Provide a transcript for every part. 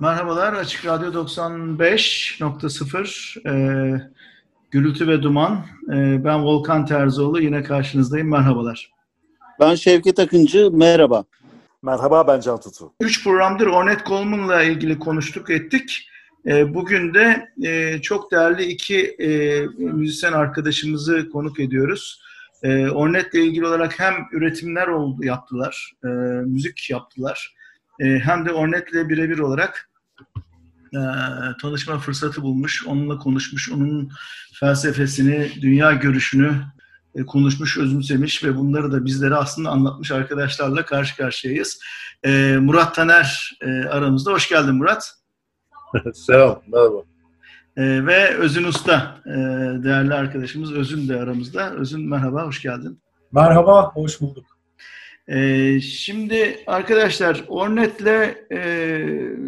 Merhabalar, Açık Radyo 95.0 e, Gürültü ve Duman. E, ben Volkan Terzioğlu, yine karşınızdayım. Merhabalar. Ben Şevket Akıncı, merhaba. Merhaba, ben Can Tutu. Üç programdır Ornette Coleman'la ilgili konuştuk, ettik. E, bugün de e, çok değerli iki e, müzisyen arkadaşımızı konuk ediyoruz. E, Ornette ile ilgili olarak hem üretimler oldu yaptılar, e, müzik yaptılar. E, hem de Ornette ile birebir olarak e, tanışma fırsatı bulmuş, onunla konuşmuş, onun felsefesini, dünya görüşünü e, konuşmuş, özümsemiş ve bunları da bizlere aslında anlatmış arkadaşlarla karşı karşıyayız. E, Murat Taner e, aramızda. Hoş geldin Murat. Selam, merhaba. E, ve Özün Usta, e, değerli arkadaşımız Özün de aramızda. Özün merhaba, hoş geldin. Merhaba, hoş bulduk. Ee, şimdi arkadaşlar Ornet'le e,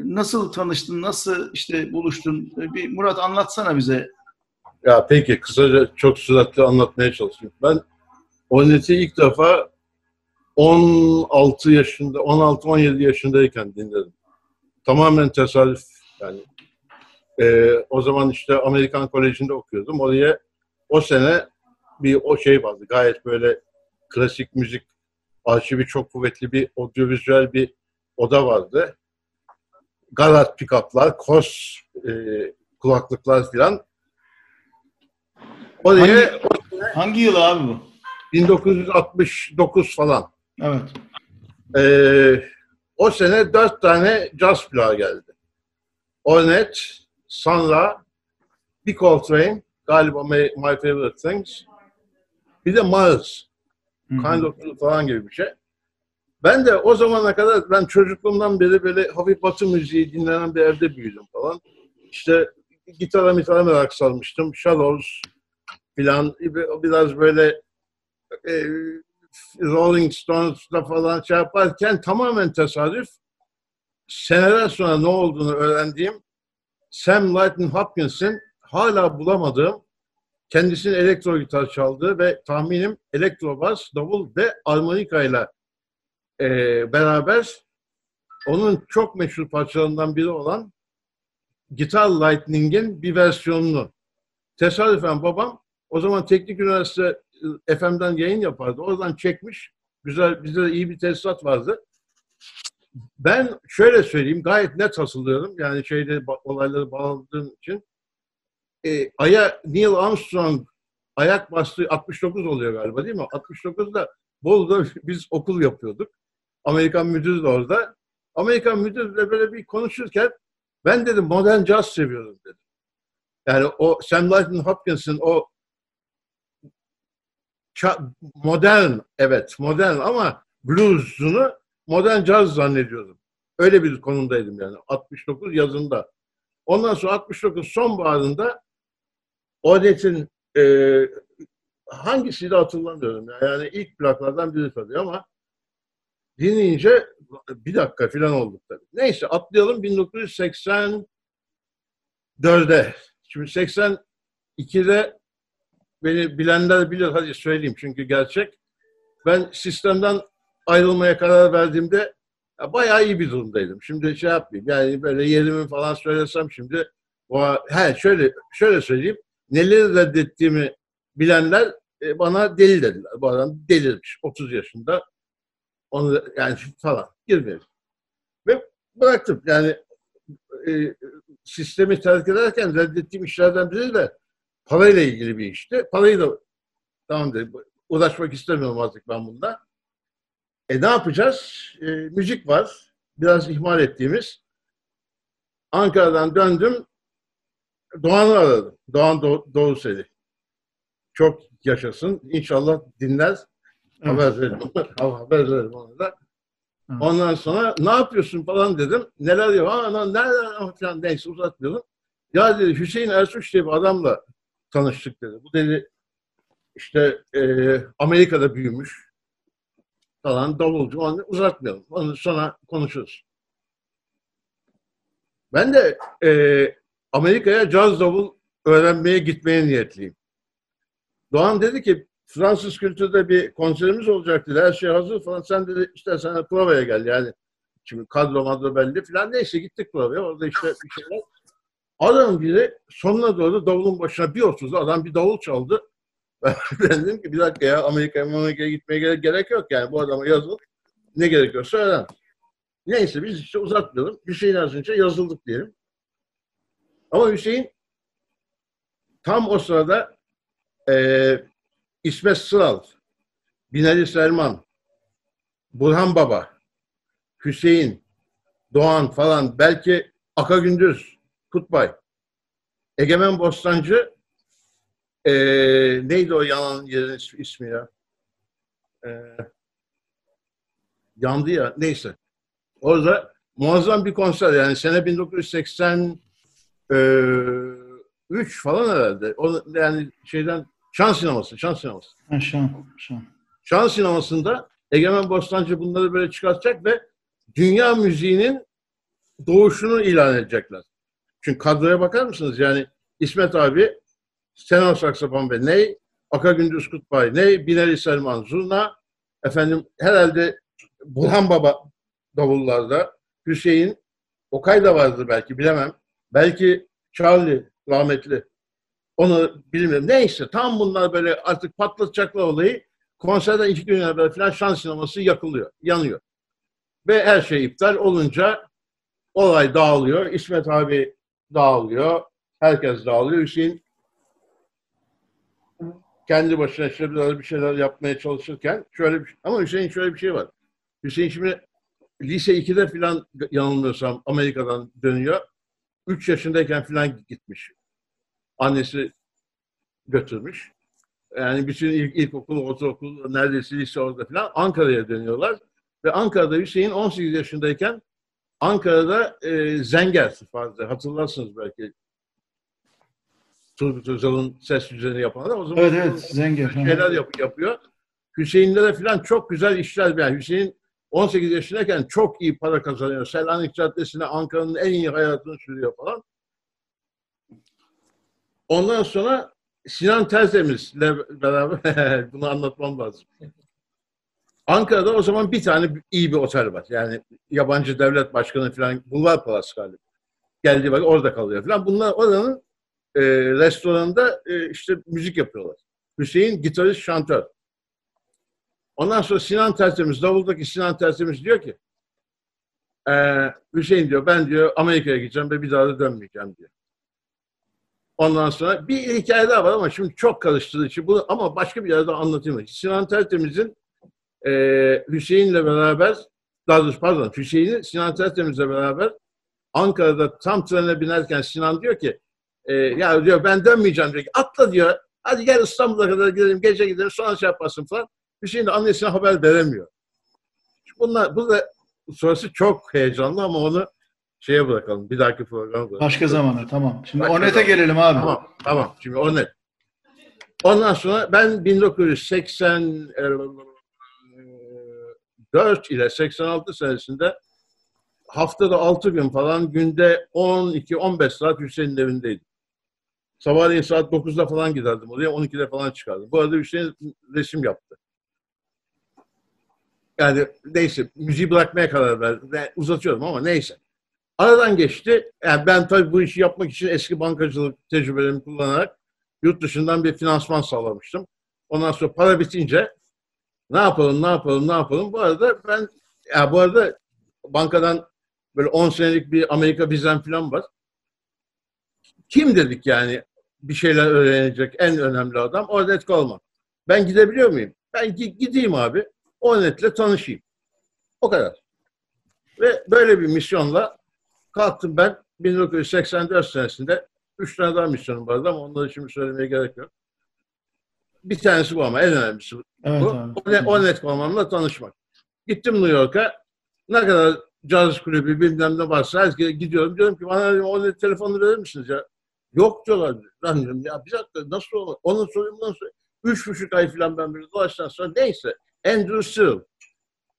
nasıl tanıştın, nasıl işte buluştun? Bir Murat anlatsana bize. Ya peki kısaca çok süratli anlatmaya çalışayım. Ben Ornet'i ilk defa 16 yaşında, 16-17 yaşındayken dinledim. Tamamen tesadüf yani. Ee, o zaman işte Amerikan Koleji'nde okuyordum. Oraya o sene bir o şey vardı. Gayet böyle klasik müzik arşivi çok kuvvetli bir audiovizüel bir oda vardı. Galat pick-up'lar, kos e, kulaklıklar filan. Oraya hangi, hangi yıl abi bu? 1969 falan. Evet. Ee, o sene dört tane jazz plağı geldi. Ornette, Sonra, bir Coltrane, galiba My, My Favorite Things, bir de Miles. Kind of falan gibi bir şey. Ben de o zamana kadar ben çocukluğumdan beri böyle hafif batı müziği dinlenen bir evde büyüdüm falan. İşte gitara mitara merak salmıştım. Shallows filan biraz böyle e, Rolling Stones'la falan şey yaparken tamamen tesadüf seneler sonra ne olduğunu öğrendiğim Sam Lightning Hopkins'in hala bulamadığım kendisinin elektro gitar çaldığı ve tahminim elektro bas, davul ve armonika ile beraber onun çok meşhur parçalarından biri olan Gitar Lightning'in bir versiyonunu tesadüfen babam o zaman Teknik Üniversite e, FM'den yayın yapardı. Oradan çekmiş. Güzel, bizde de iyi bir tesisat vardı. Ben şöyle söyleyeyim, gayet net hatırlıyorum. Yani şeyde olayları bağladığım için e, Ay'a Neil Armstrong ayak bastığı 69 oluyor galiba değil mi? 69'da Bolu'da biz okul yapıyorduk. Amerikan müdürü de orada. Amerikan müdürle böyle bir konuşurken ben dedim modern jazz seviyorum dedim. Yani o Sam Lightning Hopkins'in o modern, evet modern ama blues'unu modern jazz zannediyordum. Öyle bir konumdaydım yani 69 yazında. Ondan sonra 69 sonbaharında Odette'in e, hangisiydi hatırlamıyorum. Yani ilk plaklardan biri tabii ama dinleyince bir dakika falan olduk tabii. Neyse atlayalım 1984'e. Şimdi 82'de beni bilenler bilir hadi söyleyeyim çünkü gerçek. Ben sistemden ayrılmaya karar verdiğimde ya bayağı iyi bir durumdaydım. Şimdi şey yapmayayım yani böyle yerimi falan söylesem şimdi o, he şöyle şöyle söyleyeyim neleri reddettiğimi bilenler e, bana deli dediler. Bu adam delirmiş 30 yaşında. Onu yani falan girmeyelim. Ve bıraktım. Yani e, sistemi terk ederken reddettiğim işlerden biri de parayla ilgili bir işti. Parayı da tamam dedim. Uğraşmak istemiyorum artık ben bunda. E ne yapacağız? E, müzik var. Biraz ihmal ettiğimiz. Ankara'dan döndüm. Doğan'ı aradım. Doğan Doğ Doğu Seli. Çok yaşasın. İnşallah dinler. Haber verelim. Haber verelim ona da. Ondan sonra ne yapıyorsun falan dedim. Neler diyor? Aa, nereden falan neyse uzatmayalım. Ya dedi Hüseyin Ersuç diye bir adamla tanıştık dedi. Bu dedi işte e, Amerika'da büyümüş falan davulcu. Onu uzatmayalım. Onu sonra konuşuruz. Ben de e, Amerika'ya caz davul öğrenmeye gitmeye niyetliyim. Doğan dedi ki Fransız kültürde bir konserimiz olacak dedi. Her şey hazır falan. Sen dedi istersen provaya gel yani. Şimdi kadro madro belli falan. Neyse gittik buraya. Orada işte bir şeyler. Adam biri sonuna doğru davulun başına bir oturdu. Adam bir davul çaldı. Ben dedim ki bir dakika ya Amerika'ya Amerika'ya gitmeye gerek, yok yani. Bu adama yazıl. Ne gerekiyorsa öğren. Neyse biz işte uzatmayalım. Hüseyin yazınca yazıldık diyelim. Ama Hüseyin tam o sırada e, İsmet Sıral, Binali Selman, Burhan Baba, Hüseyin, Doğan falan belki Aka Gündüz, Kutbay, Egemen Bostancı e, neydi o yanan yerin ismi ya? E, yandı ya. Neyse. Orada muazzam bir konser yani sene 1983 falan herhalde. O, yani şeyden Şan sineması, şan sineması. Ha, şan, şan. Şan sinemasında Egemen Bostancı bunları böyle çıkartacak ve dünya müziğinin doğuşunu ilan edecekler. Çünkü kadroya bakar mısınız? Yani İsmet abi, tenor saksafon ve ney, Aka Gündüz Kutbay ney, Binali Selman Zurna, efendim herhalde Burhan Baba davullarda, Hüseyin, Okay da vardır belki bilemem. Belki Charlie rahmetli. Onu bilmiyorum. Neyse tam bunlar böyle artık patlatacaklar olayı. Konserden iki gün evvel falan şan sineması yakılıyor, yanıyor. Ve her şey iptal olunca olay dağılıyor. İsmet abi dağılıyor. Herkes dağılıyor. Hüseyin kendi başına işte biraz bir şeyler yapmaya çalışırken şöyle bir ama Hüseyin şöyle bir şey var. Hüseyin şimdi lise 2'de falan yanılmıyorsam Amerika'dan dönüyor. 3 yaşındayken falan gitmiş. Annesi götürmüş. Yani bütün ilk, ilkokul, ortaokul, neredeyse lise orada falan Ankara'ya dönüyorlar. Ve Ankara'da Hüseyin 18 yaşındayken Ankara'da e, Zenger vardı. Hatırlarsınız belki. Turgut Özal'ın ses düzeni yapanlar. O zaman Evet evet Zenger. şeyler yap, yapıyor. Hüseyin'lere falan çok güzel işler. Yani Hüseyin 18 yaşındayken çok iyi para kazanıyor. Selanik Caddesi'ne Ankara'nın en iyi hayatını sürüyor falan. Ondan sonra Sinan Tertemiz'le beraber bunu anlatmam lazım. Ankara'da o zaman bir tane iyi bir otel var. Yani yabancı devlet başkanı falan Bulvar Palas galiba. Geldiği bak orada kalıyor falan. Bunlar oranın e, restoranında e, işte müzik yapıyorlar. Hüseyin gitarist, şantör. Ondan sonra Sinan Tertemiz, davuldaki Sinan Tertemiz diyor ki e, Hüseyin diyor ben diyor Amerika'ya gideceğim ve bir daha da dönmeyeceğim diyor. Ondan sonra bir hikaye daha var ama şimdi çok karıştırdığı için bunu ama başka bir yerde anlatayım. Sinan Tertemiz'in e, Hüseyin'le beraber daha pardon Hüseyin'i Sinan Tertemiz'le beraber Ankara'da tam trene binerken Sinan diyor ki e, ya diyor ben dönmeyeceğim diyor. Atla diyor. Hadi gel İstanbul'a kadar gidelim. Gece gidelim sonra şey yapmasın falan. Hüseyin de annesine haber veremiyor. Bunlar, bu da sonrası çok heyecanlı ama onu şeye bırakalım. Bir dahaki bırakalım. Başka zamana tamam. Şimdi Başka Onet'e zaman. gelelim abi. Tamam, tamam. Şimdi o net. Ondan sonra ben 1984 ile 86 senesinde haftada 6 gün falan günde 12-15 saat Hüseyin'in evindeydim. Sabahleyin saat 9'da falan giderdim oraya, 12'de falan çıkardım. Bu arada Hüseyin resim yaptı. Yani neyse, müziği bırakmaya karar verdim. Uzatıyorum ama neyse. Aradan geçti. Yani ben tabii bu işi yapmak için eski bankacılık tecrübelerimi kullanarak yurt dışından bir finansman sağlamıştım. Ondan sonra para bitince ne yapalım, ne yapalım, ne yapalım. Bu arada ben, ya bu arada bankadan böyle 10 senelik bir Amerika vizem falan var. Kim dedik yani bir şeyler öğrenecek en önemli adam? Ornet Coleman. Ben gidebiliyor muyum? Ben gi- gideyim abi. Ornet'le tanışayım. O kadar. Ve böyle bir misyonla kalktım ben 1984 senesinde üç tane daha misyonum vardı ama onları şimdi söylemeye gerek yok. Bir tanesi bu ama en önemlisi Evet bu. abi. O, ne, o net Coleman'la tanışmak. Gittim New York'a. Ne kadar caz kulübü bilmem ne varsa herkese gidiyorum. Diyorum ki bana dedim, o net telefonunu verir misiniz ya? Yok diyorlar. Ben diyorum ya bir dakika nasıl olur? Onu sorayım sorayım. Üç buçuk ay falan ben böyle dolaştıktan sonra neyse. Andrew Cecil.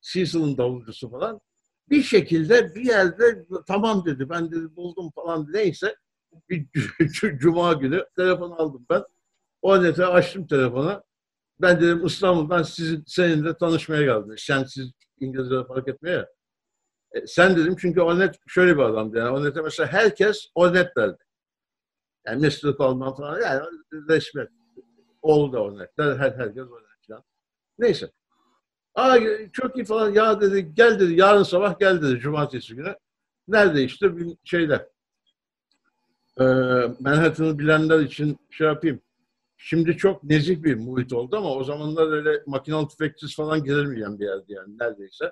Cecil'in davulcusu falan. Bir şekilde bir yerde tamam dedi. Ben dedi buldum falan neyse. Bir cuma günü telefon aldım ben. O nete açtım telefonu. Ben dedim İstanbul'dan sizin, seninle tanışmaya geldim. Sen siz İngilizce fark etmeye ya. E, sen dedim çünkü Ornet şöyle bir adamdı. Yani Ornet'e mesela herkes Ornet derdi. Yani Mr. Coleman falan yani resmi. Oğlu da Ornet der. Her, herkes Ornet falan. Neyse. Aa çok iyi falan ya dedi gel dedi yarın sabah gel dedi cumartesi günü. Nerede işte bir şeyler. Ee, Manhattan'ı bilenler için şey yapayım. Şimdi çok nezih bir muhit oldu ama o zamanlar öyle makinalı tüfeksiz falan girilmeyen bir yerdi yani neredeyse.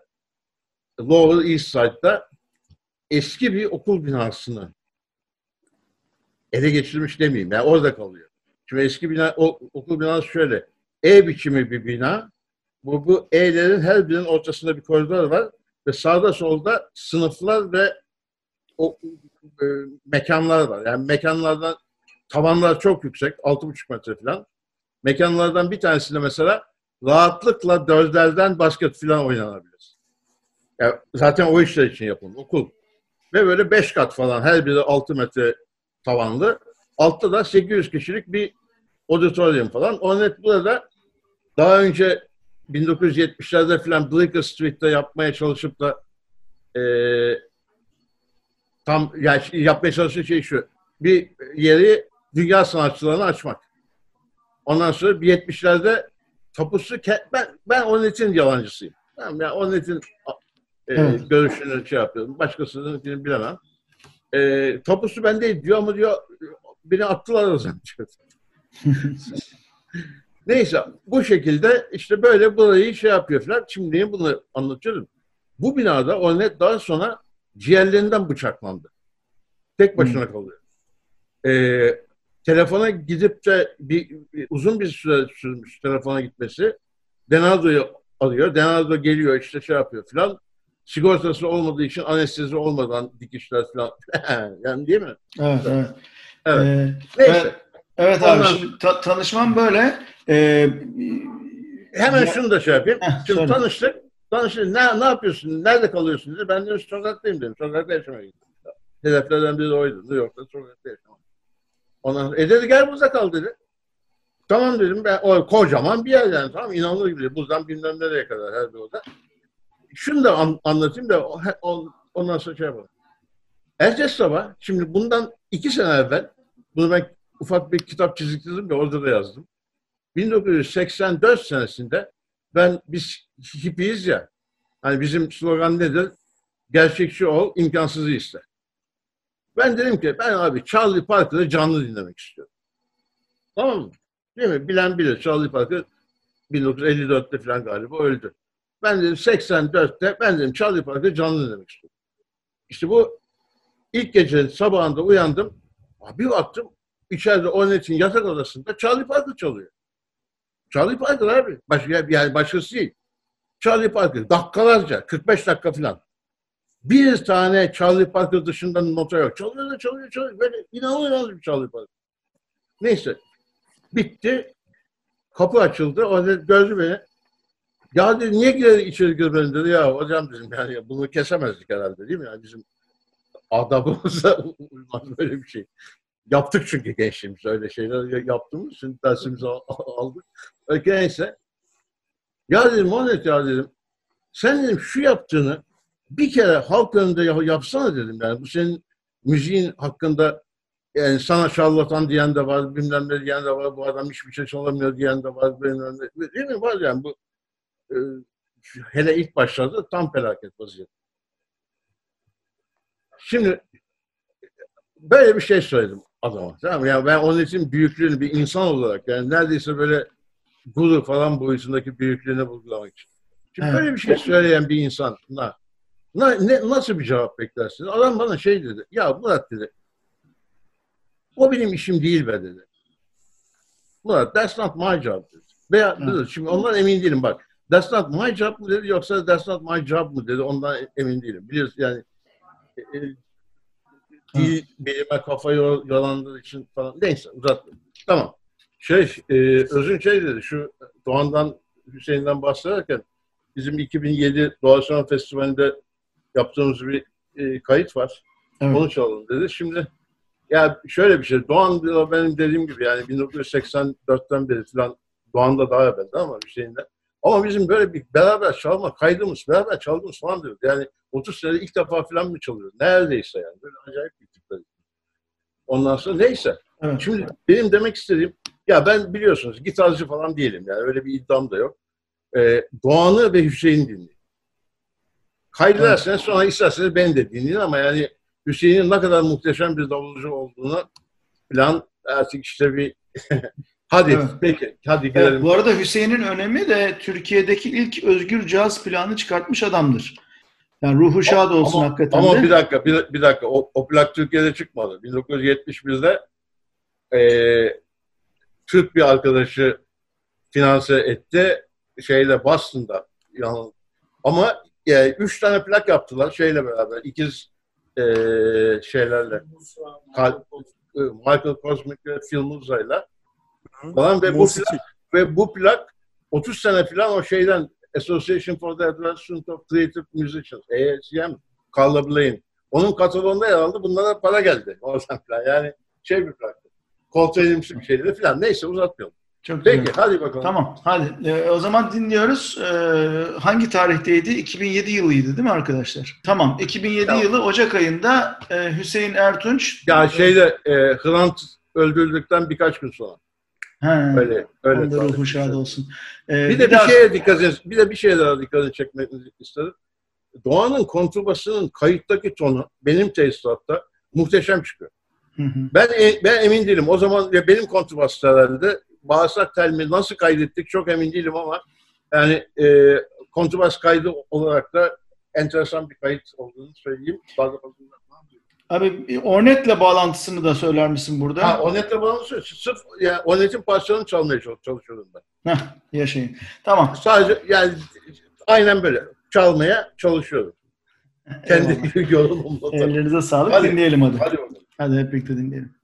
Lower East Side'da eski bir okul binasını ele geçirmiş demeyeyim. Yani orada kalıyor. Şimdi eski bina, o, okul binası şöyle. E biçimi bir bina. Bu, bu E'lerin her birinin ortasında bir koridor var. Ve sağda solda sınıflar ve o, e, mekanlar var. Yani mekanlardan tavanlar çok yüksek. 6,5 metre falan. Mekanlardan bir tanesinde mesela rahatlıkla dözlerden basket falan oynanabilir. Yani zaten o işler için yapılmış okul. Ve böyle 5 kat falan her biri 6 metre tavanlı. Altta da 800 kişilik bir auditorium falan. O net burada daha önce 1970'lerde falan Bleecker Street'te yapmaya çalışıp da e, tam yani yapmaya çalıştığı şey şu. Bir yeri dünya sanatçılarına açmak. Ondan sonra bir 70'lerde tapusu ben ben Onet'in yalancısıyım. Tamam yani Onet'in e, evet. görüşünü şey yapıyorum. Başkasının bilemem. E, tapusu bende diyor ama diyor beni attılar o zaman. Neyse bu şekilde işte böyle burayı şey yapıyor falan. Şimdi niye bunu anlatıyorum? Bu binada Ornet daha sonra ciğerlerinden bıçaklandı. Tek başına hmm. kalıyor. Ee, telefona gidip de bir, bir, uzun bir süre sürmüş telefona gitmesi. Denardo'yu alıyor. Denardo geliyor işte şey yapıyor falan. Sigortası olmadığı için anestezi olmadan dikişler falan. yani değil mi? Evet, evet. evet. Ee, Neyse. Evet, evet abi Ondan... şimdi ta- tanışmam böyle. Ee, Hemen ya... şunu da şey yapayım. Heh, şimdi söyle. tanıştık. Tanıştık. Ne, ne yapıyorsun? Nerede kalıyorsun? Dedi. Ben de sokaktayım dedim. Sokakta yaşamaya gittim. Hedeflerden biri oydu. New York'ta sokakta yaşamak. Ondan e dedi gel burada kal dedi. Tamam dedim ben o kocaman bir yer yani tamam inanılır gibi. Buradan bilmem nereye kadar her bir oda. Şunu da an, anlatayım da on, ondan sonra şey yapalım. Ertesi sabah şimdi bundan iki sene evvel bunu ben ufak bir kitap çizikledim de orada da yazdım. 1984 senesinde ben biz hippiyiz ya hani bizim slogan nedir? Gerçekçi ol, imkansızı iste. Ben dedim ki ben abi Charlie Parker'ı canlı dinlemek istiyorum. Tamam mı? Değil mi? Bilen bilir. Charlie Parker 1954'te falan galiba öldü. Ben dedim 84'te ben dedim Charlie Parker'ı canlı dinlemek istiyorum. İşte bu ilk gece sabahında uyandım. Bir baktım içeride Ornet'in yatak odasında Charlie Parker çalıyor. Charlie Parker abi. Başka, yani başkası değil. Charlie Parker dakikalarca 45 dakika falan. Bir tane Charlie Parker dışında nota yok. Çalıyor da çalıyor çalıyor. Böyle inanılmaz bir Charlie Parker. Neyse. Bitti. Kapı açıldı. O dedi, gördü beni. Ya dedi niye girer içeri girmedin dedi. Ya hocam dedim yani bunu kesemezdik herhalde değil mi? Yani bizim adabımıza uymaz böyle bir şey. Yaptık çünkü gençliğimiz öyle şeyler yaptığımız için dersimizi aldık. Neyse. Ya dedim Monet ya dedim. Sen dedim şu yaptığını bir kere halk önünde yapsana dedim yani. Bu senin müziğin hakkında yani sana şarlatan diyen de var, bilmem ne diyen de var, bu adam hiçbir şey çalamıyor diyen de var, bilmem ne. Değil mi? Var yani bu e, hele ilk başladı tam felaket vaziyet. Şimdi böyle bir şey söyledim adama. Tamam Yani ben onun için büyüklüğünü bir insan olarak yani neredeyse böyle guru falan boyutundaki büyüklüğünü vurgulamak için. Şimdi evet. böyle bir şey söyleyen bir insan ne, ne, nasıl bir cevap beklersiniz? Adam bana şey dedi. Ya Murat dedi. O benim işim değil be dedi. Murat that's not my job dedi. Veya dedi, şimdi ondan emin değilim bak. That's not my job mı dedi yoksa that's not my job mı dedi ondan emin değilim. Biliyorsun yani e, e dil bilime kafa yalandığı için falan. Neyse uzatmayayım. Tamam. Şey, e, Özün şey dedi, şu Doğan'dan, Hüseyin'den bahsederken bizim 2007 Doğaçlama Festivali'nde yaptığımız bir e, kayıt var. Evet. Onu çalalım dedi. Şimdi ya şöyle bir şey. Doğan benim dediğim gibi yani 1984'ten beri falan Doğan da daha evveldi ama Hüseyin'de. Ama bizim böyle bir beraber çalma kaydımız, beraber çaldığımız falan diyor. Yani 30 senede ilk defa falan mı çalıyoruz? Neredeyse yani. Böyle acayip bir tipler. Ondan sonra neyse. Evet. Şimdi benim demek istediğim, ya ben biliyorsunuz gitarcı falan değilim yani öyle bir iddiam da yok. Ee, Doğan'ı ve Hüseyin'i dinleyin. Kaydederseniz sonra isterseniz beni de dinleyin ama yani Hüseyin'in ne kadar muhteşem bir davulcu olduğunu falan artık işte bir hadi Evet. peki hadi gelelim. Evet, bu arada Hüseyin'in önemi de Türkiye'deki ilk özgür caz planı çıkartmış adamdır. Yani ruhu şad olsun ama, hakikaten ama de. bir dakika, bir, bir dakika. O, o plak Türkiye'de çıkmadı. 1971'de eee Türk bir arkadaşı finanse etti. Şeyle Boston'da. Yani, ama e, üç tane plak yaptılar şeyle beraber. ikiz eee şeylerle. E, Michael Cosmic ve Phil Muzza'yla falan ve bu plak, ve bu plak 30 sene falan o şeyden Association for the Advancement of Creative Musicians ASM Carla Blaine. Onun kataloğunda yer aldı. Bunlara para geldi. Oradan falan. Yani şey bir plaktı. Coltrane'imsi bir şeydi de falan. Neyse uzatmayalım. Çok güzel. Peki hadi bakalım. Tamam hadi. Ee, o zaman dinliyoruz. Ee, hangi tarihteydi? 2007 yılıydı değil mi arkadaşlar? Tamam. 2007 Tamam. yılı Ocak ayında e, Hüseyin Ertunç. Ya şeyde e, Hrant öldürüldükten birkaç gün sonra. Ha, Öyle. öyle onda ruhu şad olsun. Ee, Bir de bir daha- şeye dikkat edin. Bir de bir şeye daha dikkat çekmenizi isterim. Doğan'ın kontrbasının kayıttaki tonu benim tesisatta muhteşem çıkıyor. Hı hı. Ben e- ben emin değilim. O zaman ya benim kontrbas herhalde bağırsak telmi nasıl kaydettik çok emin değilim ama yani e, kontrbas kaydı olarak da enteresan bir kayıt olduğunu söyleyeyim. Bazı Abi bir Ornet'le bağlantısını da söyler misin burada? Ha, Onet'le bana söyle. Sırf yani Onet'in parçalarını çalmaya çalış- çalışıyorum ben. Heh, yaşayın. Tamam. Sadece yani aynen böyle çalmaya çalışıyorum. Kendi tabii. Ellerinize sağlık. Hadi. Dinleyelim hadi. Hadi. Hadi hep birlikte dinleyelim.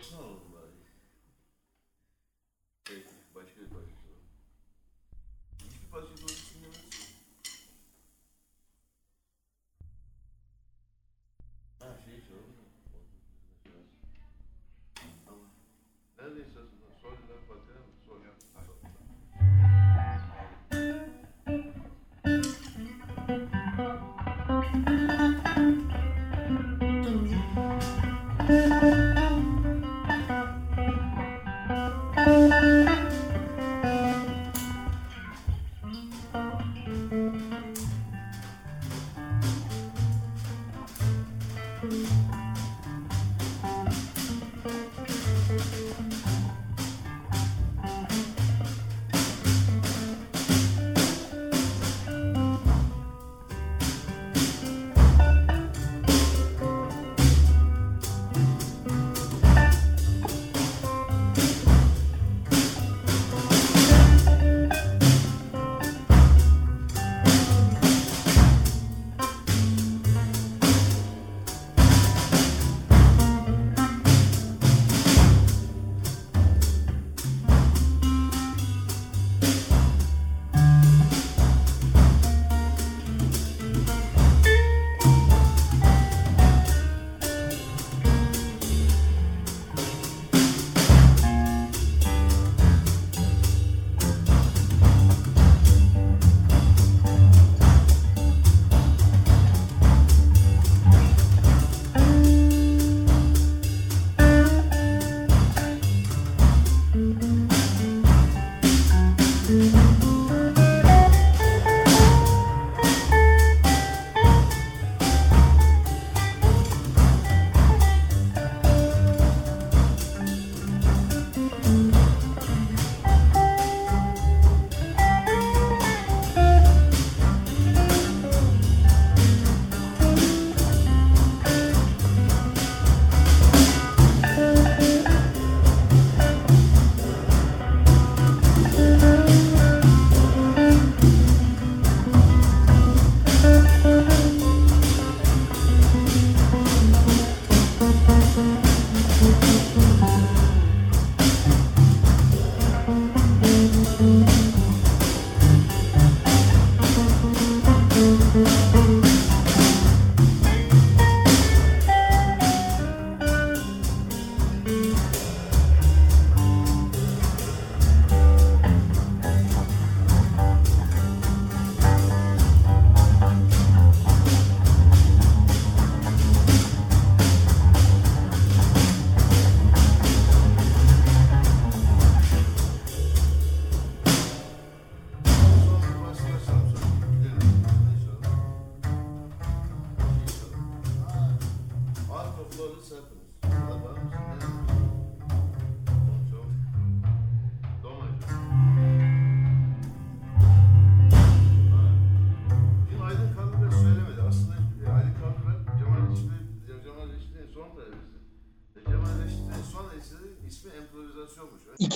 Evet.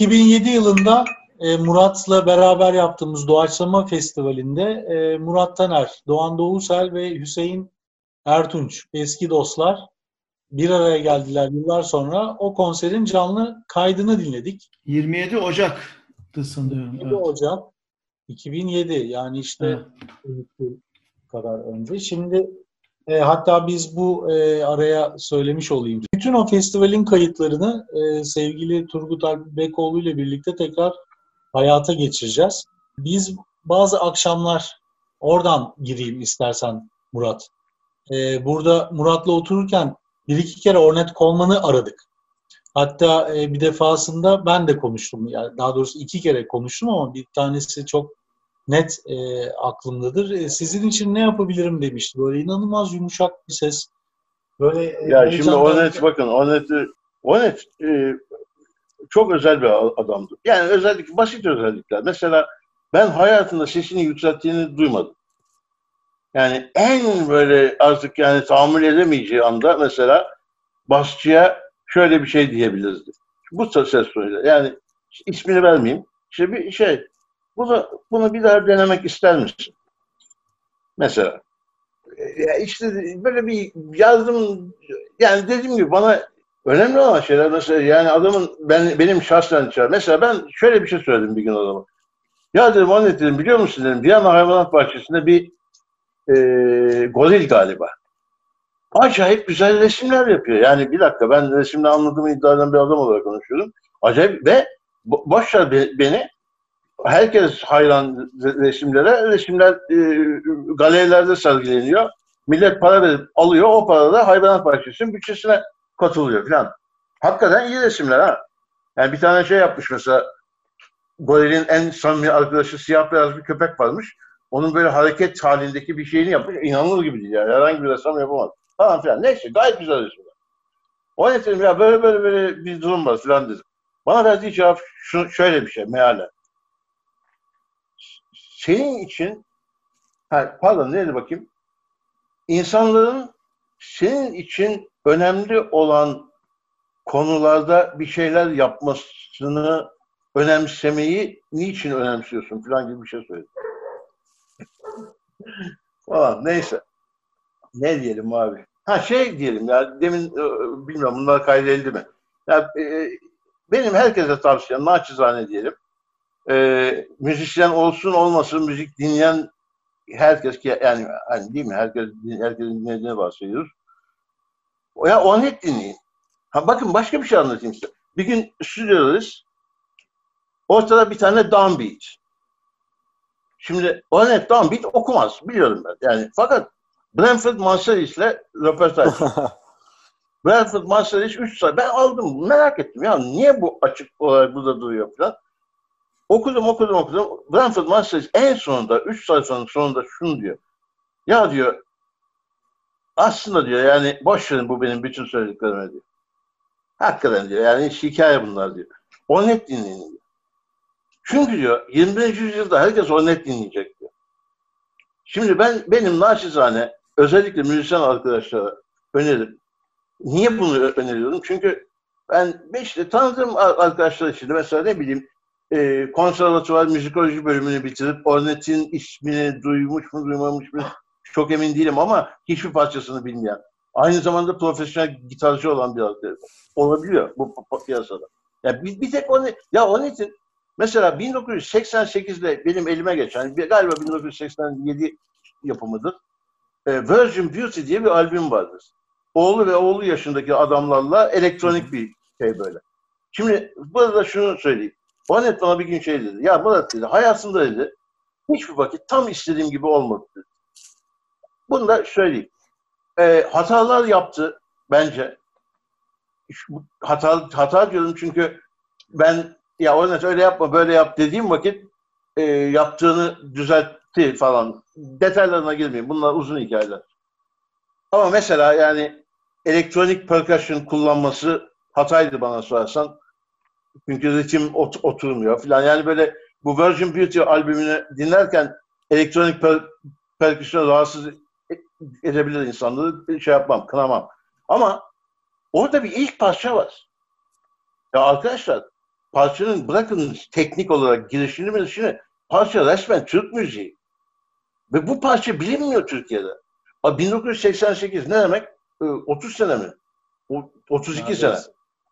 2007 yılında e, Murat'la beraber yaptığımız Doğaçlama Festivali'nde e, Murat Taner, Doğan Doğusel ve Hüseyin Ertunç eski dostlar bir araya geldiler yıllar sonra. O konserin canlı kaydını dinledik. 27 Ocak'tı sanıyorum. 7 Evet. Ocak 2007 yani işte Evet. bu kadar önce. Şimdi e, hatta biz bu e, araya söylemiş olayım. Bütün o festivalin kayıtlarını e, sevgili Turgut Alp Bekoğlu ile birlikte tekrar hayata geçireceğiz. Biz bazı akşamlar oradan gireyim istersen Murat. E, burada Murat'la otururken bir iki kere Ornette Coleman'ı aradık. Hatta e, bir defasında ben de konuştum. Yani daha doğrusu iki kere konuştum ama bir tanesi çok net e, aklımdadır. E, sizin için ne yapabilirim demişti. Böyle inanılmaz yumuşak bir ses. Böyle e, Ya şimdi Onet bakın Onet'i Onet e, çok özel bir adamdı. Yani özellik basit özellikler. Mesela ben hayatında sesini yükselttiğini duymadım. Yani en böyle artık yani tahammül edemeyeceği anda mesela basçıya şöyle bir şey diyebilirdi. Bu ses tonuyla. Yani ismini vermeyeyim. İşte bir şey. Bunu, bunu bir daha denemek ister misin? Mesela. Ya işte böyle bir yazdım yani dediğim gibi bana önemli olan şeyler mesela yani adamın ben benim şahsen. Mesela ben şöyle bir şey söyledim bir gün adama. Ya dedim Ahmet dedim biliyor musun dedim Viyana Hayvanat Bahçesi'nde bir e, goril galiba. Acayip güzel resimler yapıyor. Yani bir dakika ben resimle anladığımı iddia eden bir adam olarak konuşuyorum. Acayip ve bo- boş beni herkes hayran re- resimlere. Resimler e, galerilerde sergileniyor. Millet para verip alıyor. O para da hayvanat bahçesinin bütçesine katılıyor falan. Hakikaten iyi resimler ha. Yani bir tane şey yapmış mesela gorilin en samimi arkadaşı siyah beyaz bir köpek varmış. Onun böyle hareket halindeki bir şeyini yapmış. İnanılır gibi değil yani. Herhangi bir ressam yapamaz. Falan filan. Neyse gayet güzel resimler. O dedim ya böyle böyle böyle bir durum var filan dedim. Bana verdiği cevap şu, şöyle bir şey mealen. Senin için ha, pardon neydi bakayım? İnsanların senin için önemli olan konularda bir şeyler yapmasını önemsemeyi niçin önemsiyorsun falan gibi bir şey söyledi. Falan neyse. Ne diyelim abi? Ha şey diyelim ya demin e, bilmiyorum bunlar kaydedildi mi? Ya, e, benim herkese tavsiyem naçizane diyelim. E, müzisyen olsun olmasın müzik dinleyen herkes ki yani hani değil mi herkes herkesin dinlediğini bahsediyoruz. Ya onu hep dinleyin. Ha bakın başka bir şey anlatayım size. Bir gün stüdyodayız. Ortada bir tane downbeat. Şimdi o net downbeat okumaz. Biliyorum ben. Yani fakat Brentford Marsalis ile röportaj. Brentford Marsalis 3 sayfa. Ben aldım. Merak ettim. Ya niye bu açık olarak burada duruyor falan. Okudum okudum okudum. Brentford Marsalis en sonunda 3 sayfanın sonunda şunu diyor. Ya diyor aslında diyor yani boş verin bu benim bütün söylediklerime diyor. Hakikaten diyor yani hikaye bunlar diyor. O net dinleyin diyor. Çünkü diyor 21. yüzyılda herkes o net dinleyecek diyor. Şimdi ben benim naçizane özellikle müzisyen arkadaşlara önerim. Niye bunu öneriyorum? Çünkü ben işte tanıdığım arkadaşlar için mesela ne bileyim e, konservatuvar müzikoloji bölümünü bitirip Ornet'in ismini duymuş mu duymamış mı çok emin değilim ama hiçbir parçasını bilmeyen. Aynı zamanda profesyonel gitarcı olan bir arkadaş. Olabiliyor bu piyasada. Ya bir, bir tek onu ya onun için mesela 1988'de benim elime geçen galiba 1987 yapımıdır. E, Virgin Beauty diye bir albüm vardır. Oğlu ve oğlu yaşındaki adamlarla elektronik bir şey böyle. Şimdi burada şunu söyleyeyim. Onet bana bir gün şey dedi. Ya Murat dedi hayatımda dedi hiçbir vakit tam istediğim gibi olmadı dedi. Bunu da söyleyeyim. E, hatalar yaptı bence. Hata, hata diyorum çünkü ben ya Onet öyle yapma böyle yap dediğim vakit e, yaptığını düzeltti falan. Detaylarına girmeyeyim. Bunlar uzun hikayeler. Ama mesela yani elektronik percussion kullanması hataydı bana sorarsan. Çünkü ritim ot, oturmuyor falan. Yani böyle bu Virgin Beauty albümünü dinlerken elektronik per, perküsyon rahatsız edebilir insanları şey yapmam, kınamam. Ama orada bir ilk parça var. Ya arkadaşlar parçanın bırakın teknik olarak girişini mi girişini parça resmen Türk müziği. Ve bu parça bilinmiyor Türkiye'de. Ha, 1988 ne demek? Ee, 30 sene mi? O- 32 sene.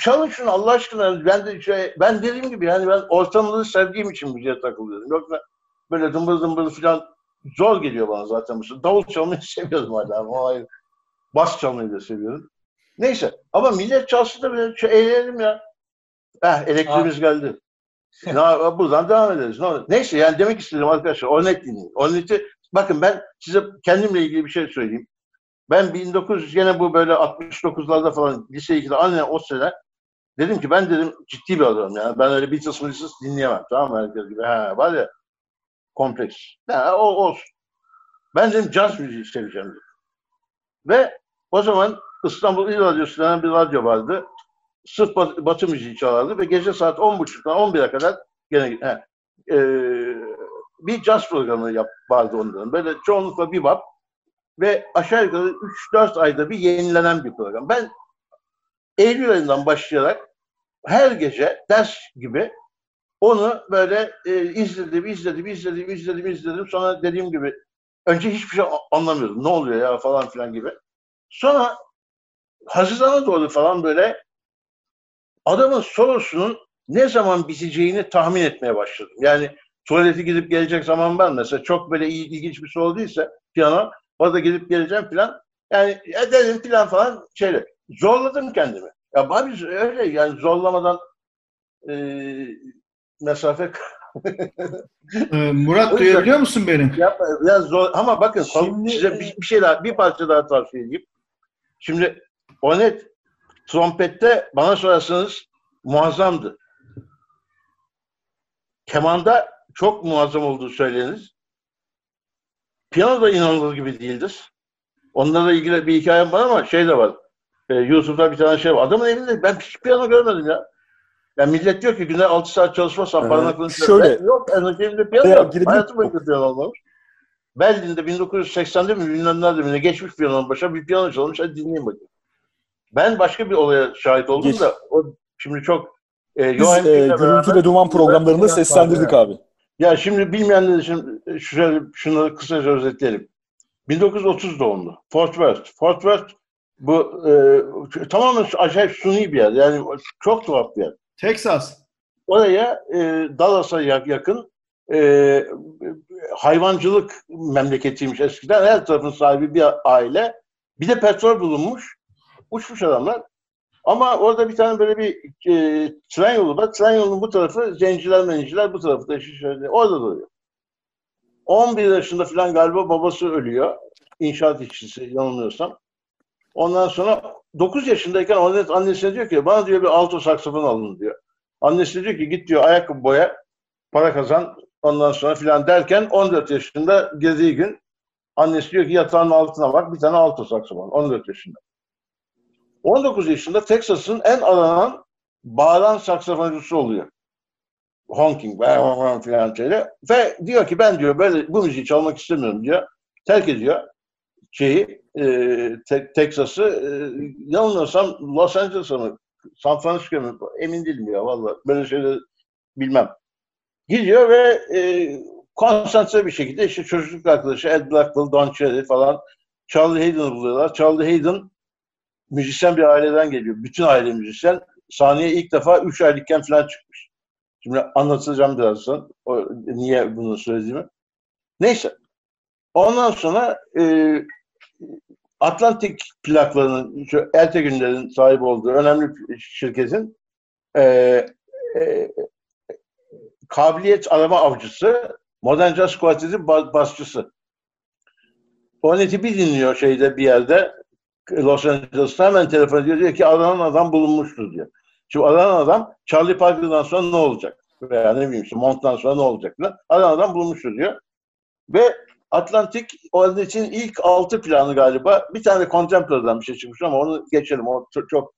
Çalın şunu Allah aşkına. Ben de şey, ben dediğim gibi yani ben ortamları sevdiğim için müziğe takılıyorum. Yoksa böyle dımbır dımbır falan zor geliyor bana zaten şey. Davul çalmayı seviyorum hala ama hayır. Bas çalmayı da seviyorum. Neyse ama millet çalsın da böyle şey, eğlenelim ya. Heh, elektriğimiz geldi. ne, buradan devam ederiz. Ne olur. Neyse yani demek istedim arkadaşlar. Ornet dinleyin. Ornet'i bakın ben size kendimle ilgili bir şey söyleyeyim. Ben 1900 gene bu böyle 69'larda falan lise 2'de anne o sene dedim ki ben dedim ciddi bir adamım yani. Ben öyle Beatles Beatles dinleyemem. Tamam mı? Herkes gibi. Ha, var ya kompleks. Ha, o olsun. Ben dedim caz müziği seveceğim dedim. Ve o zaman İstanbul İl Radyosu denen bir radyo vardı. Sırf bat- batı müziği çalardı ve gece saat 10.30'dan 11'e kadar gene he, e, bir caz programı yap, vardı onların. Böyle çoğunlukla bebop ve aşağı yukarı 3-4 ayda bir yenilenen bir program. Ben Eylül ayından başlayarak her gece ders gibi onu böyle e, izledim, izledim, izledim, izledim, izledim. Sonra dediğim gibi önce hiçbir şey anlamıyordum. Ne oluyor ya falan filan gibi. Sonra Haziran'a doğru falan böyle adamın solosunun ne zaman biteceğini tahmin etmeye başladım. Yani tuvalete gidip gelecek zaman ben mesela çok böyle il- ilginç bir solo değilse piyano orada gidip geleceğim falan yani edelim falan falan şeyle zorladım kendimi. Ya abi öyle yani zorlamadan e, mesafe Ee, Murat duyabiliyor musun beni? Yapma, biraz zor ama bakın Şimdi- size bir, bir şey daha bir parça daha tavsiye edeyim. Şimdi Onet trompette bana sorarsanız muazzamdı. Kemanda çok muazzam olduğu söylenir. Piyano da inanılır gibi değildir. Onlarla ilgili bir hikayem var ama şey de var. Ee, YouTube'da bir tane şey var. Adamın evinde ben hiç piyano görmedim ya. Ya millet diyor ki günde 6 saat çalışmazsan Ee, parmaklarını şöyle- Ben- Yok en evimde piyano Veya yok. Hayatım boyunca piyano olmamış. Berlin'de 1980'de mi bilmem nerede mi ne geçmiş piyanonun başına bir piyano çalmış. Hadi dinleyin bakayım. Ben başka bir olaya şahit oldum Geç. da o şimdi çok e, Biz Johan e, gürültü ve duman programlarında seslendirdik abi. Ya şimdi bilmeyenler için şöyle şunları kısaca özetleyelim. 1930 doğumlu. Fort Worth. Fort Worth bu e, tamamen acayip suni bir yer. Yani çok tuhaf bir yer. Texas. Oraya e, Dallas'a ya- yakın e, hayvancılık memleketiymiş eskiden. Her tarafın sahibi bir aile. Bir de petrol bulunmuş. Uçmuş adamlar. Ama orada bir tane böyle bir e, tren yolu var. Tren yolunun bu tarafı zenciler menciler, bu tarafı da şöyle orada duruyor. 11 yaşında falan galiba babası ölüyor. İnşaat işçisi yanılmıyorsam. Ondan sonra 9 yaşındayken annesine diyor ki bana diyor bir alto saksafon alın diyor. Annesi diyor ki git diyor ayakkabı boya, para kazan ondan sonra filan derken 14 yaşında girdiği gün annesi diyor ki yatağın altına bak bir tane alto saksafon 14 yaşında. 19 yaşında Texas'ın en aranan bağıran saksafoncusu oluyor. Honking falan şeyle. Ve diyor ki ben diyor böyle bu müziği çalmak istemiyorum diyor. Terk ediyor şeyi e, Te- Texas'ı e, yanılmıyorsam Los Angeles'a mı San Francisco mu emin değilim ya vallahi böyle şeyleri bilmem. Gidiyor ve e, konsantre bir şekilde işte çocukluk arkadaşı Ed Blackwell, Don Cherry falan Charlie Hayden'ı buluyorlar. Charlie Hayden müzisyen bir aileden geliyor. Bütün aile müzisyen. Sahneye ilk defa 3 aylıkken falan çıkmış. Şimdi anlatacağım birazdan o, niye bunu söylediğimi. Neyse. Ondan sonra e, Atlantik plaklarının, şu Ertegünler'in sahibi olduğu önemli şirketin e, e, kabiliyet arama avcısı, Modern Jazz Quartet'in bas- basçısı. Onet'i bir dinliyor şeyde bir yerde, Los Angeles'ta hemen telefon ediyor, diyor ki aranan adam bulunmuştur diyor. Şimdi aranan adam Charlie Parker'dan sonra ne olacak? Veya ne bileyim işte Mont'tan sonra ne olacak falan. Adana'dan bulmuşuz diyor. Ve Atlantik o için ilk altı planı galiba. Bir tane Contemporar'dan bir şey çıkmış ama onu geçelim. O çok, çok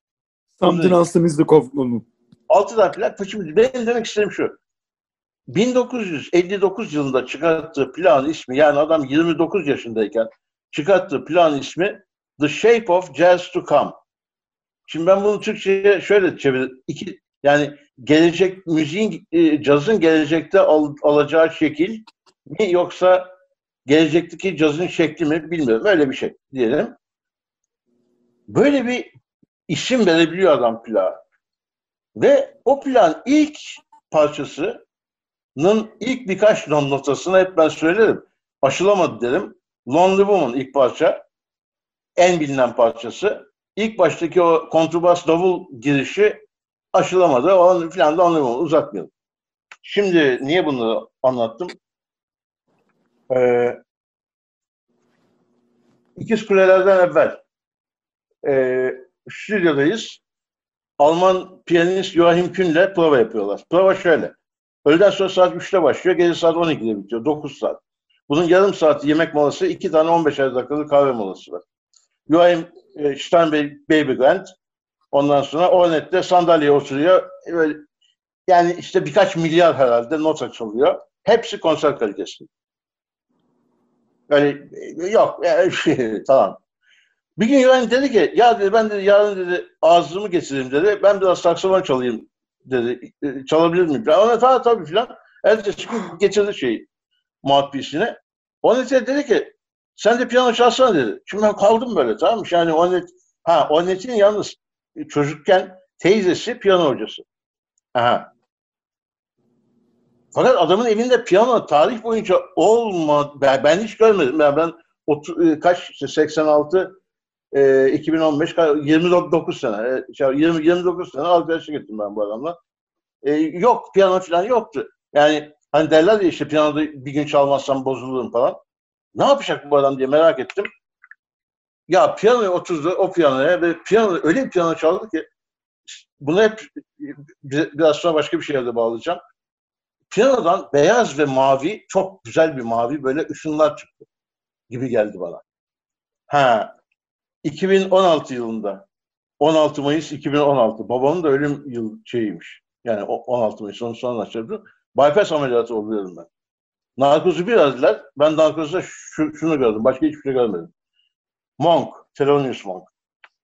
Something else Mizlikov'un. altı tane plan. Şimdi benim demek istediğim şu. 1959 yılında çıkarttığı plan ismi yani adam 29 yaşındayken çıkarttığı plan ismi The Shape of Jazz to Come. Şimdi ben bunu Türkçe'ye şöyle çeviririm. İki, yani gelecek müziğin, e, cazın gelecekte al, alacağı şekil mi yoksa gelecekteki cazın şekli mi bilmiyorum. Öyle bir şey diyelim. Böyle bir isim verebiliyor adam plağa. Ve o plan ilk parçasının ilk birkaç non notasını hep ben söylerim. Aşılamadı derim. Lonely Woman ilk parça. En bilinen parçası. İlk baştaki o kontrbas davul girişi aşılamadı. Onun filan da Woman uzatmayalım. Şimdi niye bunu anlattım? Ee, İkiz Kulelerden evvel e, stüdyodayız. Alman piyanist Joachim Kühn'le prova yapıyorlar. Prova şöyle. Öğleden sonra saat 3'te başlıyor, gece saat 12'de bitiyor. 9 saat. Bunun yarım saati yemek molası, iki tane 15 dakikalık kahve molası var. Joachim e, Steinway Baby Grand. Ondan sonra Ornet'te sandalyeye oturuyor. Böyle, yani işte birkaç milyar herhalde not açılıyor. Hepsi konser kalitesinde. Yani e, yok. Yani, tamam. Bir gün Joachim dedi ki ya dedi ben dedi yarın dedi ağzımı getireyim dedi. Ben biraz saksafon çalayım dedi. E, Çalabilir miyim? Ben ona tamam tabii filan. Ertesi gün getirdi şeyi mouthpiece'ini. Onun dedi ki sen de piyano çalsana dedi. Şimdi ben kaldım böyle tamam mı? Yani Onet, ha Onet'in yalnız çocukken teyzesi piyano hocası. Aha. Fakat adamın evinde piyano tarih boyunca olmadı. Ben, ben hiç görmedim. Ben, ben otu, kaç işte 86 e, 2015 29 sene 20 29 sene arkadaşlık ettim ben bu adamla. E, yok piyano falan yoktu. Yani hani derler ya işte piyanoda bir gün çalmazsam bozulurum falan. Ne yapacak bu adam diye merak ettim. Ya piyanoya oturdu o piyanoya ve piyano öyle bir piyano çaldı ki bunu hep biraz sonra başka bir şeye de bağlayacağım. Piyanodan beyaz ve mavi, çok güzel bir mavi böyle ışınlar çıktı gibi geldi bana. Ha, 2016 yılında 16 Mayıs 2016 babamın da ölüm yıl şeyiymiş. Yani 16 Mayıs onu sonra açıldı. Bypass ameliyatı oluyorum ben. Narkozu bir verdiler. Ben narkozda şu, şunu gördüm. Başka hiçbir şey görmedim. Monk, Thelonious Monk.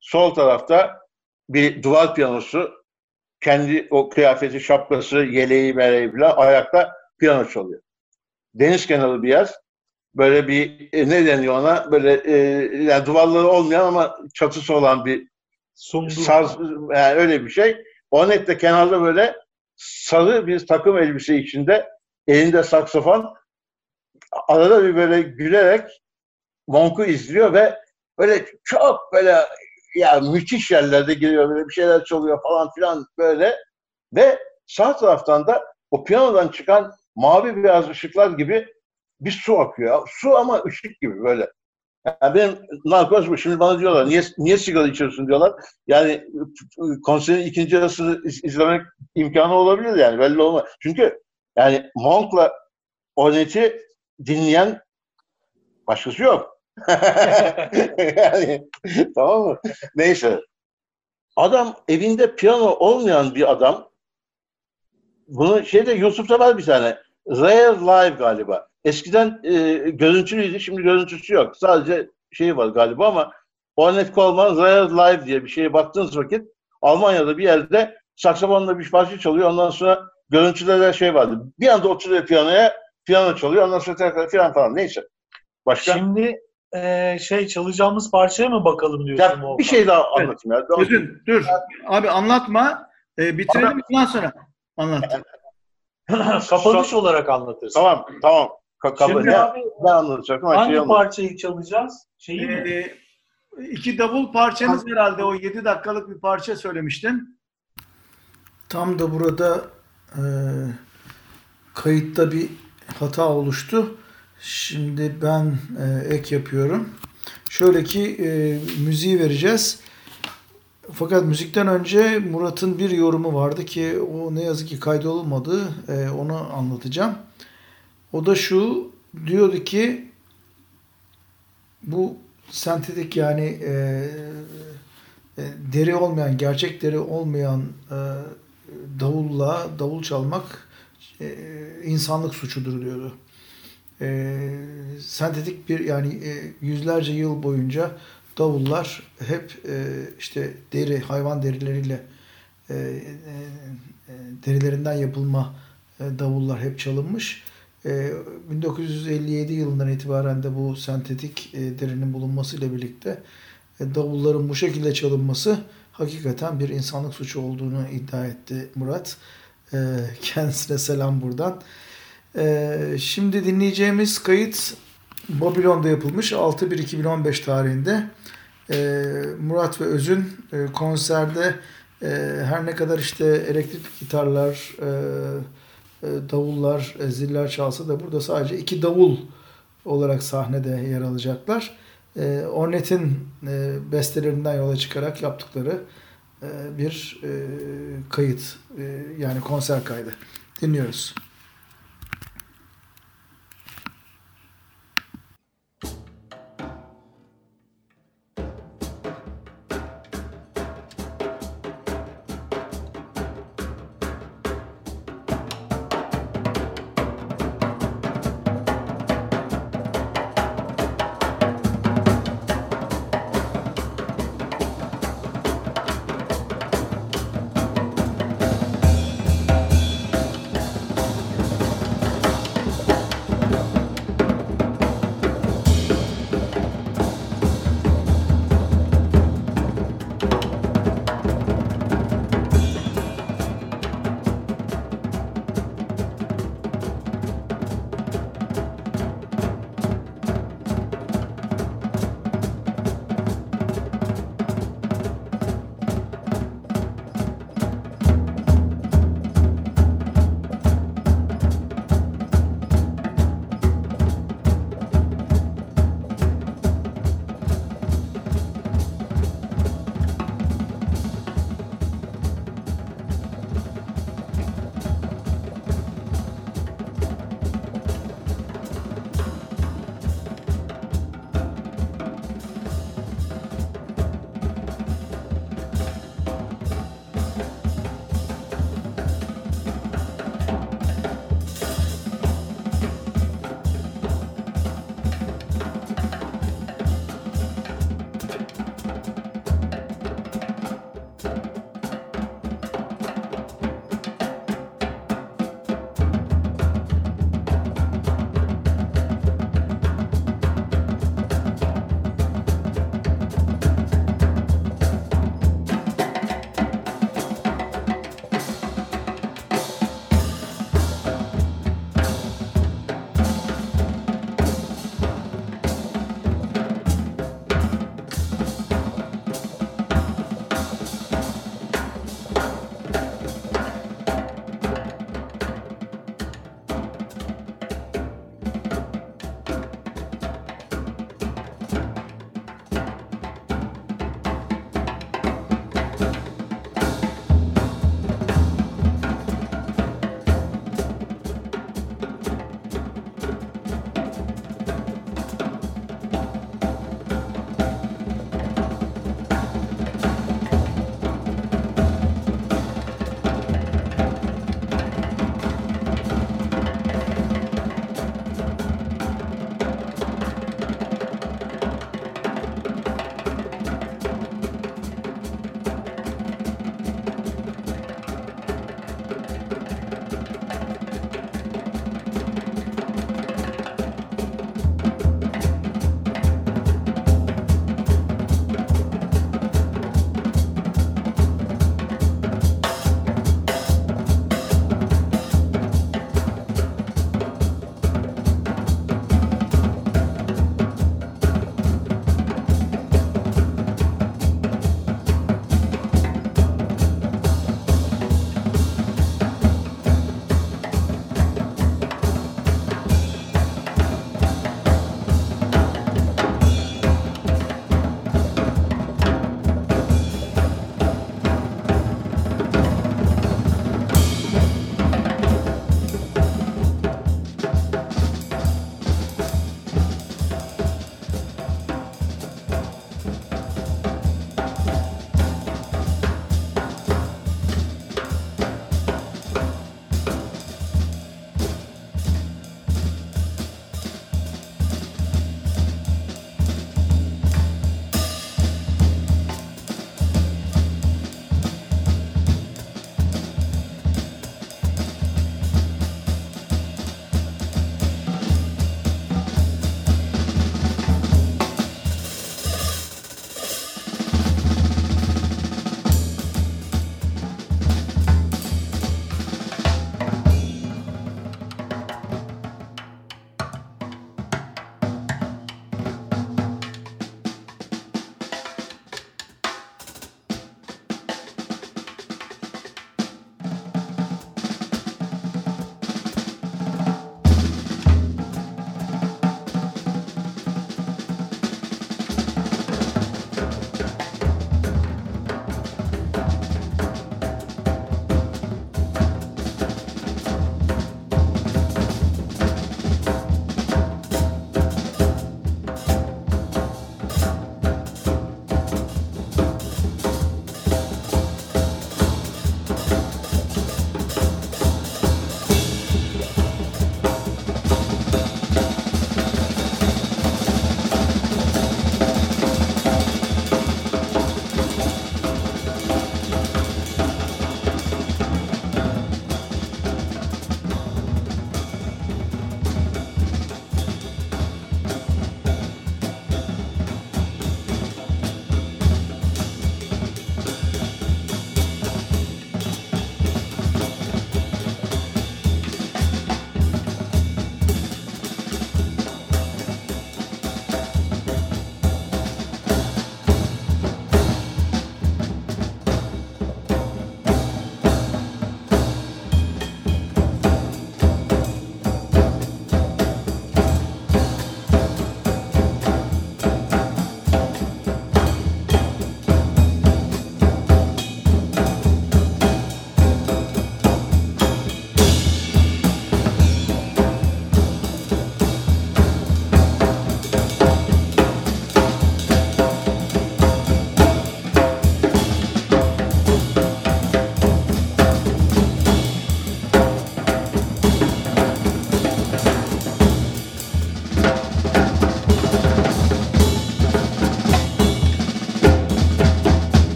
Sol tarafta bir duvar piyanosu. Kendi o kıyafeti, şapkası, yeleği, meleği falan ayakta piyano çalıyor. Deniz kenarı bir yer böyle bir e, ne deniyor ona böyle e, yani duvarları olmayan ama çatısı olan bir Sundur. saz yani öyle bir şey. O nette kenarda böyle sarı bir takım elbise içinde elinde saksafon arada bir böyle gülerek Monk'u izliyor ve böyle çok böyle ya müthiş yerlerde giriyor böyle bir şeyler çalıyor falan filan böyle ve sağ taraftan da o piyanodan çıkan mavi beyaz ışıklar gibi bir su akıyor. Su ama ışık gibi böyle. Yani benim narkoz bu. Şimdi bana diyorlar niye, niye sigara içiyorsun diyorlar. Yani konserin ikinci yarısını izlemek imkanı olabilir yani belli olmaz. Çünkü yani Monk'la Ornet'i dinleyen başkası yok. yani tamam mı? Neyse. Adam evinde piyano olmayan bir adam bunu şeyde YouTube'da var bir tane. Rare Live galiba. Eskiden e, görüntülüydü, şimdi görüntüsü yok. Sadece şey var galiba ama Ornette Coleman Rare Live diye bir şeye baktığınız vakit Almanya'da bir yerde saksafonla bir parça çalıyor. Ondan sonra görüntülerde şey vardı. Bir anda oturuyor piyanoya, piyano çalıyor. Ondan sonra tekrar filan falan. Neyse. Başka? Şimdi e, şey çalacağımız parçaya mı bakalım diyorsun? ya, bir şey daha anlatayım. Ya. Dur, dur. Abi anlatma. Ee, bitirelim ondan sonra anlat. Kapanış olarak anlatırsın. Tamam, tamam. Ka-. Şimdi Ne- abi Ben anlatacaktım. ama hangi şey parçayı çalacağız? Şeyi mi? Ee, iki davul parçanız herhalde o 7 dakikalık bir parça söylemiştin. Tam da burada e, kayıtta bir hata oluştu. Şimdi ben e, ek yapıyorum. Şöyle ki e, müziği vereceğiz. fakat müzikten önce Murat'ın bir yorumu vardı ki o ne yazık ki kaydolmadı. E, onu anlatacağım. O da şu diyordu ki bu sentetik yani e, e, deri olmayan, gerçek deri olmayan e, davulla davul çalmak e, insanlık suçudur diyordu. E, sentetik bir yani e, yüzlerce yıl boyunca davullar hep e, işte deri, hayvan derileriyle e, e, e, derilerinden yapılma e, davullar hep çalınmış. E, 1957 yılından itibaren de bu sentetik e, derinin bulunmasıyla birlikte e, davulların bu şekilde çalınması hakikaten bir insanlık suçu olduğunu iddia etti Murat. E, kendisine selam buradan. E, şimdi dinleyeceğimiz kayıt Babilon'da yapılmış 6-1-2015 tarihinde. E, Murat ve Öz'ün e, konserde e, her ne kadar işte elektrik gitarlar, e, davullar, ziller çalsa da burada sadece iki davul olarak sahnede yer alacaklar. Ornet'in bestelerinden yola çıkarak yaptıkları bir e, kayıt, e, yani konser kaydı. Dinliyoruz.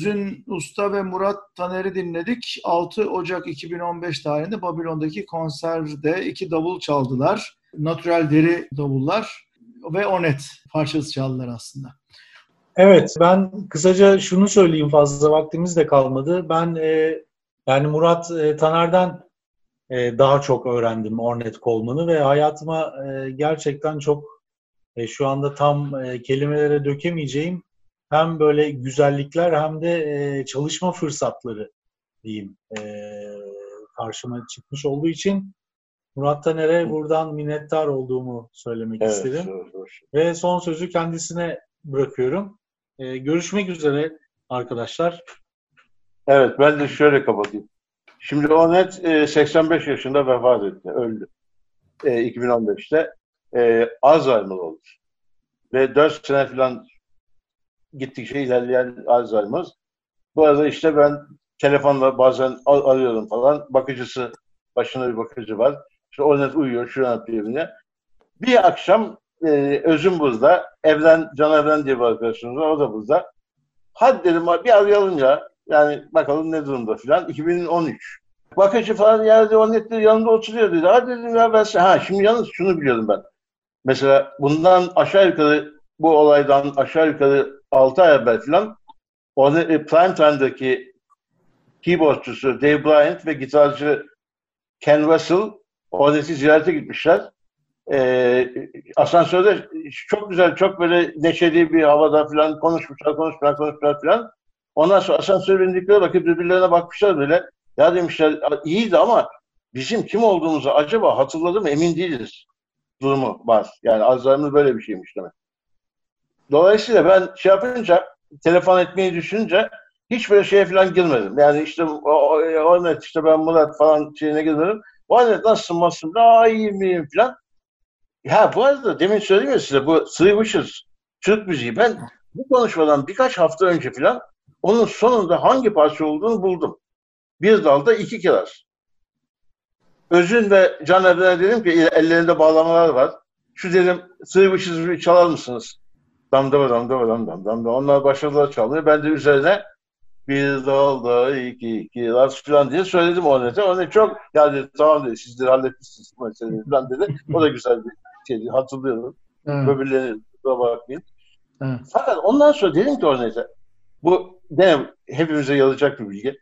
Özün Usta ve Murat Taner'i dinledik. 6 Ocak 2015 tarihinde Babilon'daki konserde iki davul çaldılar. Natural deri davullar ve Onet parçası çaldılar aslında. Evet, ben kısaca şunu söyleyeyim fazla vaktimiz de kalmadı. Ben e, yani Murat e, Taner'den e, daha çok öğrendim Ornette Coleman'ı ve hayatıma e, gerçekten çok e, şu anda tam e, kelimelere dökemeyeceğim hem böyle güzellikler hem de e, çalışma fırsatları diyeyim e, karşıma çıkmış olduğu için Murat Taner'e buradan minnettar olduğumu söylemek Evet, istedim. doğru, doğru. Ve son sözü kendisine bırakıyorum. Ee, görüşmek üzere arkadaşlar. Evet ben de şöyle kapatayım. Şimdi o net e, 85 yaşında vefat etti, öldü. E, 2015'te. E, Alzheimer oldu. Ve 4 sene falan gittikçe ilerleyen Alzheimer. Bu arada işte ben telefonla bazen al- arıyorum falan. Bakıcısı, başında bir bakıcı var. İşte o net uyuyor, şu yapıyor yine. Bir akşam e, Özüm burada. Evren, Can Evren diye bir arkadaşımız var. O da burada. Hadi dedim bir arayalım ya. Yani bakalım ne durumda filan. 2013. Bakıcı falan yerde o netleri yanında oturuyor dedi. Hadi dedim ya ben Ha şimdi yalnız şunu biliyorum ben. Mesela bundan aşağı yukarı bu olaydan aşağı yukarı 6 ay evvel filan o ne- e, Prime Time'daki keyboardçusu Dave Bryant ve gitarcı Ken Russell Odette'i ziyarete gitmişler. Ee, asansörde çok güzel, çok böyle neşeli bir havada falan konuşmuşlar, konuşmuşlar, konuşmuşlar falan. Ondan sonra asansöre bindikleri bakıp birbirlerine bakmışlar böyle. Ya demişler iyiydi ama bizim kim olduğumuzu acaba hatırladı mı emin değiliz durumu var. Yani Alzheimer böyle bir şeymiş demek. Dolayısıyla ben şey yapınca, telefon etmeyi düşününce hiç böyle şeye falan girmedim. Yani işte o, o, net işte ben Murat falan şeyine girmedim. O net nasılsın nasılsın, daha iyi miyim falan. Ya bu arada demin söyledim ya size bu Wishes Türk müziği. Ben bu konuşmadan birkaç hafta önce falan onun sonunda hangi parça olduğunu buldum. Bir dalda iki kiraz. Özün ve Can Evren'e dedim ki ellerinde bağlamalar var. Şu dedim Wishes'ı çalar mısınız? Dam dam dam dam dam dam dam. Onlar başladılar çalmaya. Ben de üzerine bir dalda iki kiraz falan diye söyledim Ornet'e. Ornet çok ya dedi tamam dedi siz de halletmişsiniz bu meseleyi falan dedi. O da güzel bir şeydi hatırlıyorum. Evet. Öbürlerini kusura bakmayın. Evet. Fakat ondan sonra dedim ki Ornet'e bu gene hepimize yarayacak bir bilgi.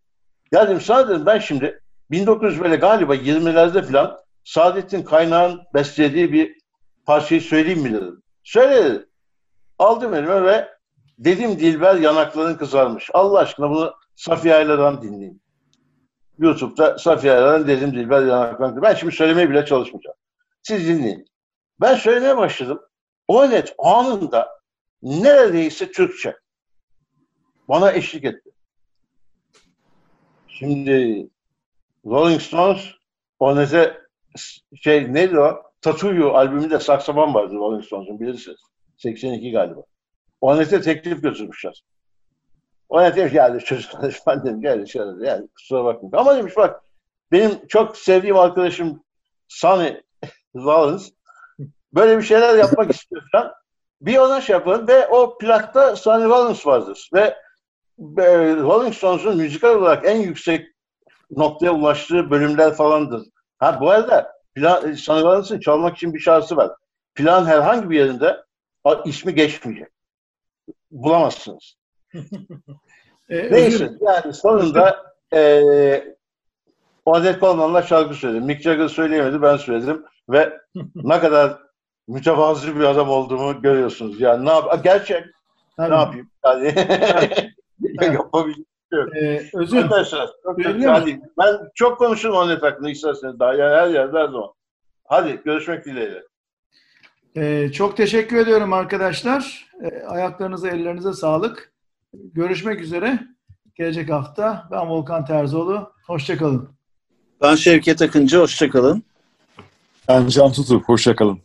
Ya dedim sana dedim ben şimdi 1900 böyle galiba 20'lerde falan Saadettin Kaynağ'ın beslediği bir parçayı söyleyeyim mi dedim. Söyle dedi. Aldım elime ve dedim Dilber yanakların kızarmış. Allah aşkına bunu Safiye Ayla'dan dinleyin. YouTube'da Safiye Ayla'dan dedim Dilber yanakların kızarmış. Ben şimdi söylemeye bile çalışmayacağım. Siz dinleyin. Ben söylemeye başladım. O net anında neredeyse Türkçe. Bana eşlik etti. Şimdi Rolling Stones o nete şey neydi o? Tattoo You albümünde saksafon vardı Rolling Stones'un bilirsiniz. 82 galiba. O nete teklif götürmüşler. O net demiş geldi çocuklar ben dedim geldi şöyle yani kusura bakmayın. Ama demiş bak benim çok sevdiğim arkadaşım Sonny Rollins böyle bir şeyler yapmak istiyor falan. Bir ona şey yapın ve o plakta Sonny Rollins vardır. Ve e, Rolling Stones'un müzikal olarak en yüksek noktaya ulaştığı bölümler falandır. Ha bu arada plan, Sonny Rollins'ın çalmak için bir şarkısı var. Plan herhangi bir yerinde ismi geçmeyecek. Bulamazsınız. Özür- Neyse yani sonunda e, Odet Coleman'la şarkı söyledim. Mick Jagger söyleyemedi ben söyledim ve ne kadar mütevazı bir adam olduğumu görüyorsunuz. Yani ne yap gerçek Tabii. ne yapayım? Yani yapabileceğim. Ee, özür Arkadaşlar çok hadi. Ben çok konuşurum Odet hakkında isterseniz daha yani her yerde her zaman. Hadi görüşmek dileğiyle. Ee, çok teşekkür ediyorum arkadaşlar. Ee, ayaklarınıza, ellerinize sağlık. Görüşmek üzere. Gelecek hafta. Ben Volkan Terzoğlu. Hoşçakalın. Ben Şevket Akıncı. Hoşçakalın. Ben Can Tutu. Hoşçakalın.